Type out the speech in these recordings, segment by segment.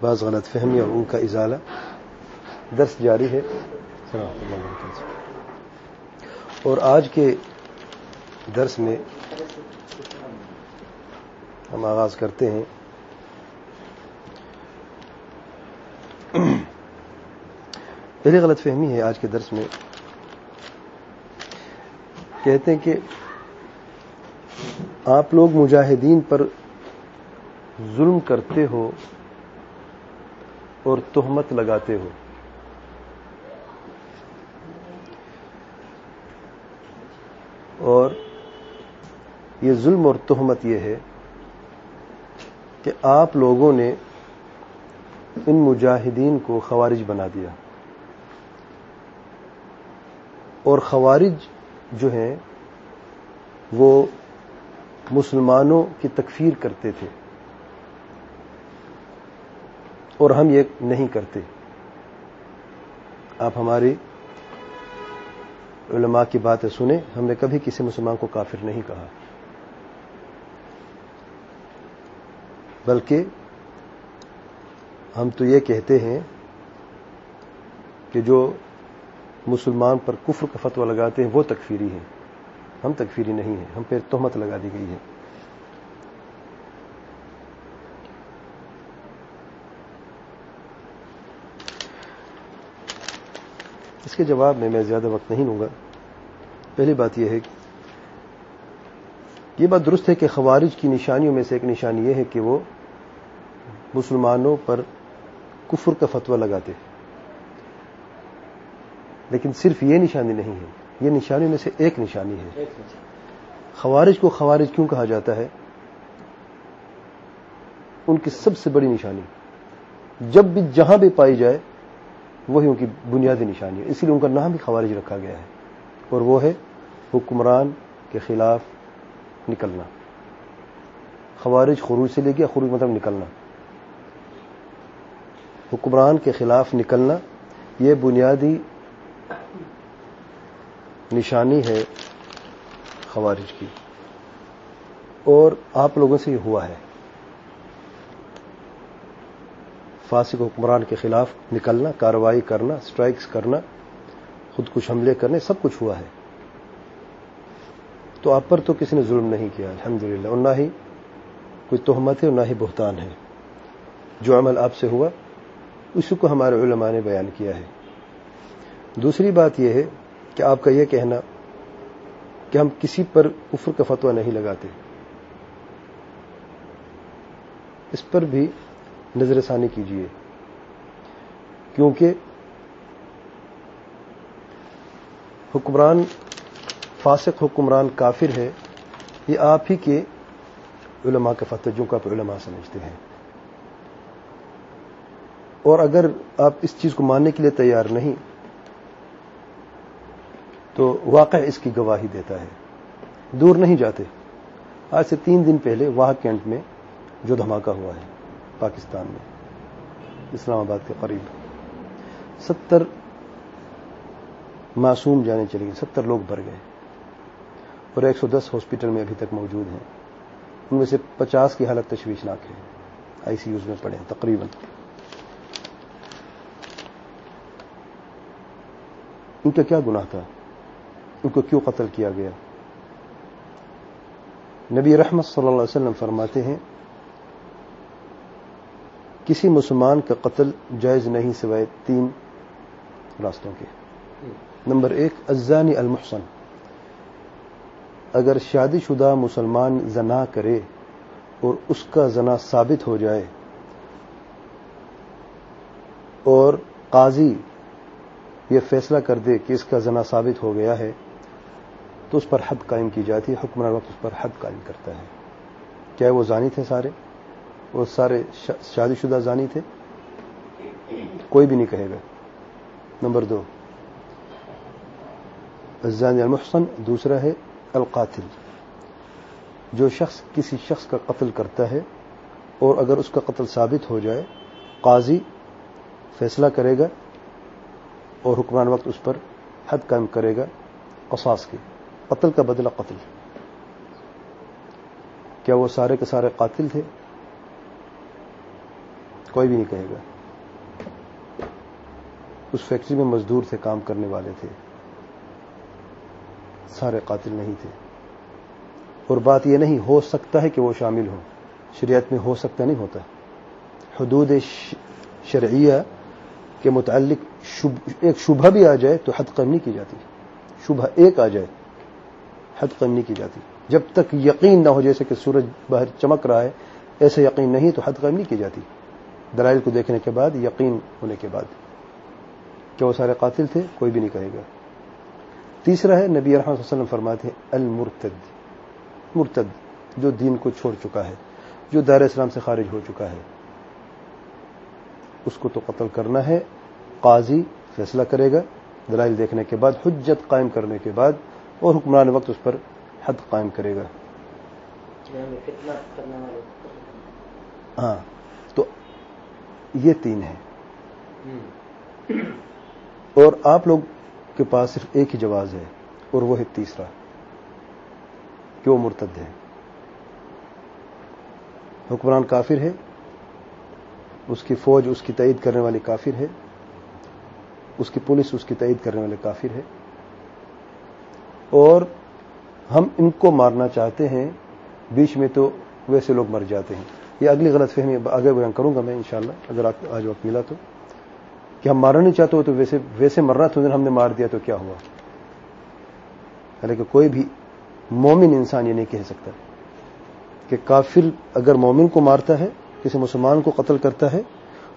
بعض غلط فہمی اور ان کا ازالہ درس جاری ہے۔ اور آج کے درس میں ہم آغاز کرتے ہیں۔ پہلی غلط فہمی ہے آج کے درس میں۔ کہتے ہیں کہ آپ لوگ مجاہدین پر ظلم کرتے ہو اور تہمت لگاتے ہو۔ اور یہ ظلم اور تہمت یہ ہے کہ آپ لوگوں نے ان مجاہدین کو خوارج بنا دیا۔ اور خوارج جو ہیں وہ مسلمانوں کی تکفیر کرتے تھے۔ اور ہم یہ نہیں کرتے۔ آپ ہماری علماء کی باتیں سنیں۔ ہم نے کبھی کسی مسلمان کو کافر نہیں کہا۔ بلکہ ہم تو یہ کہتے ہیں کہ جو مسلمان پر کفر کا فتویٰ لگاتے ہیں، وہ تکفیری ہیں۔ ہم تکفیری نہیں ہیں۔ ہم پہ تہمت لگا دی گئی ہے۔ اس کے جواب میں میں زیادہ وقت نہیں لوں گا۔ پہلی بات یہ ہے کہ یہ بات درست ہے کہ خوارج کی نشانیوں میں سے ایک نشانی یہ ہے کہ وہ مسلمانوں پر کفر کا فتویٰ لگاتے لیکن صرف یہ نشانی نہیں ہے یہ نشانی میں سے ایک نشانی ہے۔ خوارج کو خوارج کیوں کہا جاتا ہے؟ ان کی سب سے بڑی نشانی جب بھی جہاں بھی پائی جائے وہی ان کی بنیادی نشانی ہے۔ اسی لیے ان کا نام بھی خوارج رکھا گیا ہے۔ اور وہ ہے حکمران کے خلاف نکلنا۔ خوارج خروج سے لے گیا خروج مطلب نکلنا۔ حکمران کے خلاف نکلنا یہ بنیادی نشانی ہے خوارج کی۔ اور آپ لوگوں سے یہ ہوا ہے فاسق حکمران کے خلاف نکلنا، کارروائی کرنا سٹرائکس کرنا خود کچھ حملے کرنے، سب کچھ ہوا ہے۔ تو آپ پر تو کسی نے ظلم نہیں کیا، الحمدللہ۔ اور نہ ہی کوئی تہمت ہے اور نہ ہی بہتان ہے۔ جو عمل آپ سے ہوا، اسی کو ہمارے علماء نے بیان کیا ہے۔ دوسری بات یہ ہے کہ آپ کا یہ کہنا کہ ہم کسی پر کفر کا فتویٰ نہیں لگاتے۔ اس پر بھی نظر ثانی کیجیے کیونکہ حکمران، فاسق حکمران کافر ہے، یہ آپ ہی کے علماء کا فتح جو کو آپ علماء سمجھتے ہیں۔ اور اگر آپ اس چیز کو ماننے کے لیے تیار نہیں، تو واقع اس کی گواہی دیتا ہے۔ دور نہیں جاتے۔ آج سے تین دن پہلے واہ کینٹ میں جو دھماکہ ہوا ہے۔ پاکستان میں، اسلام آباد کے قریب۔ ستر معصوم جانے چلے گئے، ستر لوگ بھر گئے۔ اور ایک سو دس ہاسپٹل میں ابھی تک موجود ہیں۔ ان میں سے پچاس کی حالت تشویشناک ہے۔ آئی سی یوز میں پڑے ہیں، تقریباً۔ ان کا کیا گناہ تھا؟ ان کو کیوں قتل کیا گیا؟ نبی رحمت صلی اللہ علیہ وسلم فرماتے ہیں کسی مسلمان کا قتل جائز نہیں سوائے تین راستوں کے۔ نمبر ایک ازانی المحسن۔ اگر شادی شدہ مسلمان زنا کرے اور اس کا زنا ثابت ہو جائے اور قاضی یہ فیصلہ کر دے کہ اس کا زنا ثابت ہو گیا ہے، تو اس پر حد قائم کی جاتی ہے حکمران وقت اس پر حد قائم کرتا ہے۔ کیا وہ زانی تھے سارے؟ وہ سارے شادی شدہ زانی تھے۔ کوئی بھی نہیں کہے گا۔ نمبر دو۔ الزانی المحسن، دوسرا ہے القاتل۔ جو شخص کسی شخص کا قتل کرتا ہے اور اگر اس کا قتل ثابت ہو جائے، قاضی فیصلہ کرے گا اور حکمران وقت اس پر حد قائم کرے گا قصاص کی قتل کا بدلہ قتل۔ کیا وہ سارے کے سارے قاتل تھے؟ کوئی بھی نہیں کہے گا۔ اس فیکٹری میں مزدور تھے، کام کرنے والے تھے۔ سارے قاتل نہیں تھے۔ اور بات یہ نہیں، ہو سکتا ہے کہ وہ شامل ہوں۔ شریعت میں ہو سکتا نہیں ہوتا۔ حدود شرعیہ کے متعلق ایک شبہ بھی آ جائے تو حد قائم کی جاتی۔ شبہ ایک آ جائے، حد قائم نہیں کی جاتی۔ جب تک یقین نہ ہو، جیسے کہ سورج باہر چمک رہا ہے ایسے یقین نہیں تو حد قائم نہیں کی جاتی۔ دلائل کو دیکھنے کے بعد یقین ہونے کے بعد کیا وہ سارے قاتل تھے کوئی بھی نہیں کہے گا۔ تیسرا ہے نبی رحمۃ وسلم فرماتے ہیں المرتد۔ مرتد جو دین کو چھوڑ چکا ہے جو دار اسلام سے خارج ہو چکا ہے۔ اس کو تو قتل کرنا ہے قاضی فیصلہ کرے گا۔ دلائل دیکھنے کے بعد حجت قائم کرنے کے بعد اور حکمران وقت اس پر حد قائم کرے گا۔ ہاں۔ تو یہ تین ہے اور آپ لوگ کے پاس صرف ایک ہی جواز ہے اور وہ ہے تیسرا کہ وہ مرتد ہے حکمران کافر ہے اس کی فوج، اس کی تعید کرنے والی کافر ہے اس کی پولیس، اس کی تعید کرنے والے کافر ہے اور ہم ان کو مارنا چاہتے ہیں، بیچ میں تو ویسے لوگ مر جاتے ہیں۔ یہ اگلی غلط فہمی آگے بیان کروں گا میں انشاءاللہ، اگر آپ آج وقت ملا تو۔ کہ ہم مارنا نہیں چاہتے ہو تو ویسے ویسے مرنا تو ہم نے مار دیا تو کیا ہوا؟ حالانکہ کوئی بھی مومن انسان یہ نہیں کہہ سکتا کہ کافر اگر مومن کو مارتا ہے، کسی مسلمان کو قتل کرتا ہے،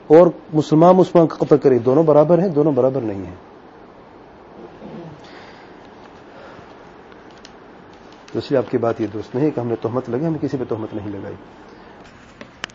اور مسلمان مسلمان کا قتل کرے، دونوں برابر ہیں، دونوں برابر نہیں ہیں۔ تو اس لیے آپ کی بات یہ درست نہیں کہ ہم نے تہمت لگے ہم کسی پہ تہمت نہیں لگائی۔